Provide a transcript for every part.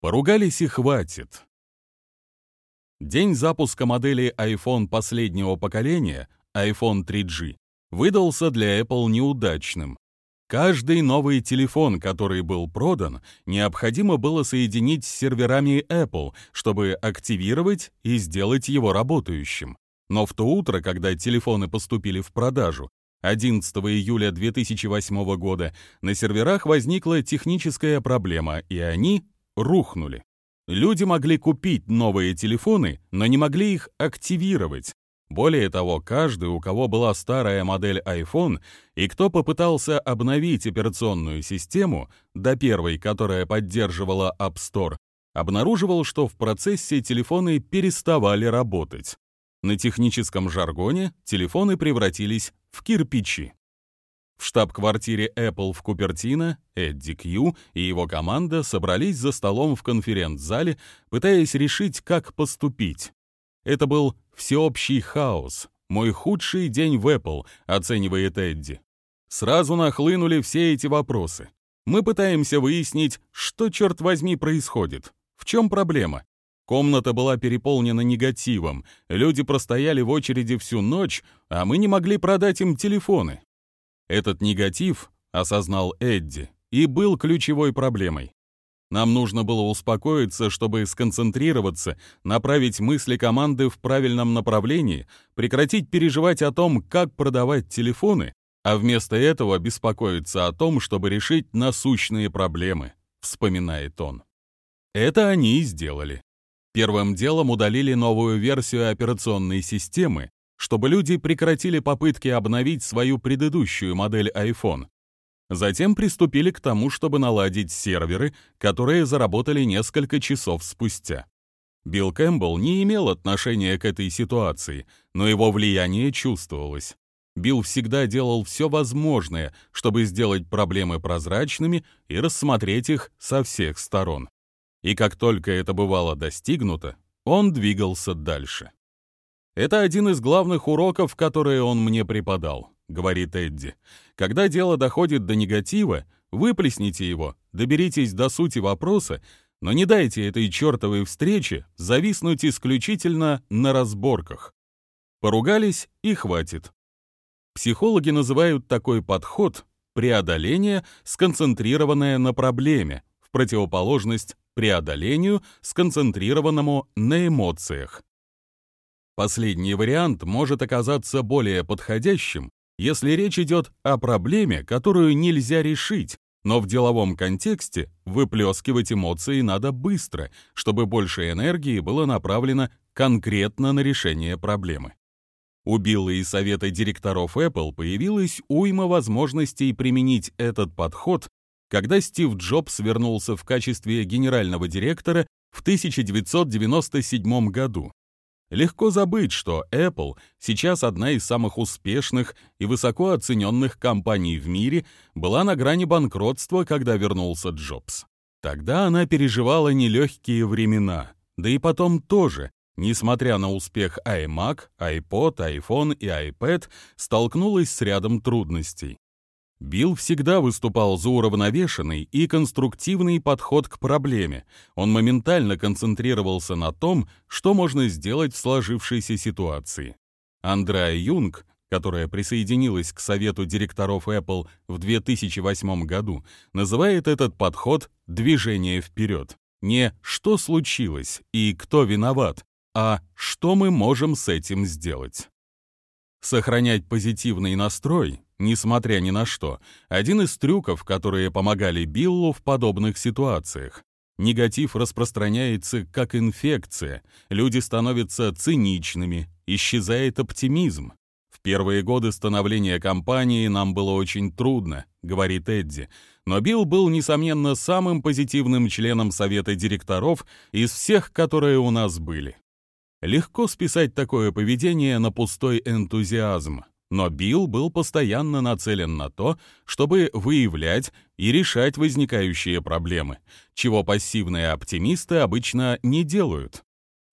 Поругались и хватит. День запуска модели iPhone последнего поколения, iPhone 3G, выдался для Apple неудачным. Каждый новый телефон, который был продан, необходимо было соединить с серверами Apple, чтобы активировать и сделать его работающим. Но в то утро, когда телефоны поступили в продажу, 11 июля 2008 года, на серверах возникла техническая проблема, и они рухнули. Люди могли купить новые телефоны, но не могли их активировать. Более того, каждый, у кого была старая модель iPhone и кто попытался обновить операционную систему до первой, которая поддерживала App Store, обнаруживал, что в процессе телефоны переставали работать. На техническом жаргоне телефоны превратились в кирпичи. В штаб-квартире Apple в Купертино Эдди Кью и его команда собрались за столом в конференц-зале, пытаясь решить, как поступить. Это был всеобщий хаос, мой худший день в Apple, оценивает Эдди. Сразу нахлынули все эти вопросы. Мы пытаемся выяснить, что, черт возьми, происходит. В чем проблема? Комната была переполнена негативом, люди простояли в очереди всю ночь, а мы не могли продать им телефоны. Этот негатив, осознал Эдди, и был ключевой проблемой. Нам нужно было успокоиться, чтобы сконцентрироваться, направить мысли команды в правильном направлении, прекратить переживать о том, как продавать телефоны, а вместо этого беспокоиться о том, чтобы решить насущные проблемы, вспоминает он. Это они и сделали. Первым делом удалили новую версию операционной системы, чтобы люди прекратили попытки обновить свою предыдущую модель iPhone. Затем приступили к тому, чтобы наладить серверы, которые заработали несколько часов спустя. Билл Кэмпбелл не имел отношения к этой ситуации, но его влияние чувствовалось. Билл всегда делал все возможное, чтобы сделать проблемы прозрачными и рассмотреть их со всех сторон и как только это бывало достигнуто, он двигался дальше. «Это один из главных уроков, которые он мне преподал», — говорит Эдди. «Когда дело доходит до негатива, выплесните его, доберитесь до сути вопроса, но не дайте этой чертовой встрече зависнуть исключительно на разборках. Поругались и хватит. Психологи называют такой подход преодоление, сконцентрированное на проблеме, в противоположность преодолению, сконцентрированному на эмоциях. Последний вариант может оказаться более подходящим, если речь идет о проблеме, которую нельзя решить, но в деловом контексте выплескивать эмоции надо быстро, чтобы больше энергии было направлено конкретно на решение проблемы. У Билла и совета директоров Apple появилась уйма возможностей применить этот подход когда Стив Джобс вернулся в качестве генерального директора в 1997 году. Легко забыть, что Apple сейчас одна из самых успешных и высоко оцененных компаний в мире, была на грани банкротства, когда вернулся Джобс. Тогда она переживала нелегкие времена, да и потом тоже, несмотря на успех iMac, iPod, iPhone и iPad, столкнулась с рядом трудностей. Билл всегда выступал за уравновешенный и конструктивный подход к проблеме. Он моментально концентрировался на том, что можно сделать в сложившейся ситуации. Андреа Юнг, которая присоединилась к совету директоров Apple в 2008 году, называет этот подход «движение вперед». Не «что случилось» и «кто виноват», а «что мы можем с этим сделать». Сохранять позитивный настрой несмотря ни на что, один из трюков, которые помогали Биллу в подобных ситуациях. Негатив распространяется как инфекция, люди становятся циничными, исчезает оптимизм. В первые годы становления компании нам было очень трудно, говорит Эдди, но Билл был, несомненно, самым позитивным членом совета директоров из всех, которые у нас были. Легко списать такое поведение на пустой энтузиазм, но Билл был постоянно нацелен на то, чтобы выявлять и решать возникающие проблемы, чего пассивные оптимисты обычно не делают.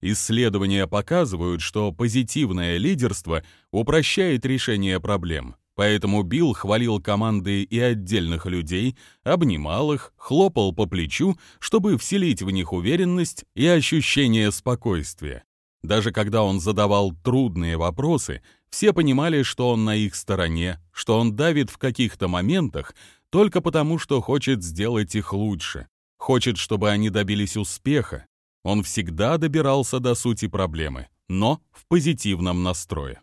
Исследования показывают, что позитивное лидерство упрощает решение проблем, Поэтому Билл хвалил команды и отдельных людей, обнимал их, хлопал по плечу, чтобы вселить в них уверенность и ощущение спокойствия. Даже когда он задавал трудные вопросы, все понимали, что он на их стороне, что он давит в каких-то моментах только потому, что хочет сделать их лучше, хочет, чтобы они добились успеха. Он всегда добирался до сути проблемы, но в позитивном настрое.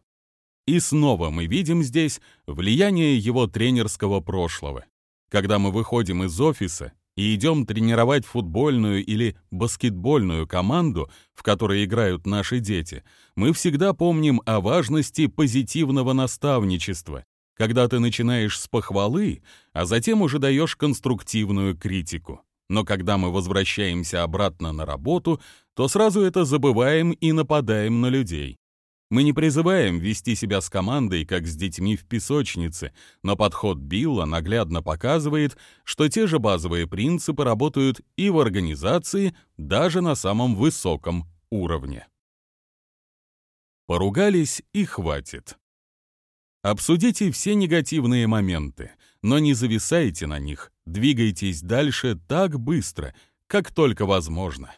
И снова мы видим здесь влияние его тренерского прошлого. Когда мы выходим из офиса и идем тренировать футбольную или баскетбольную команду, в которой играют наши дети, мы всегда помним о важности позитивного наставничества, когда ты начинаешь с похвалы, а затем уже даешь конструктивную критику. Но когда мы возвращаемся обратно на работу, то сразу это забываем и нападаем на людей. Мы не призываем вести себя с командой, как с детьми в песочнице, но подход Билла наглядно показывает, что те же базовые принципы работают и в организации, даже на самом высоком уровне. Поругались и хватит. Обсудите все негативные моменты, но не зависайте на них, двигайтесь дальше так быстро, как только возможно.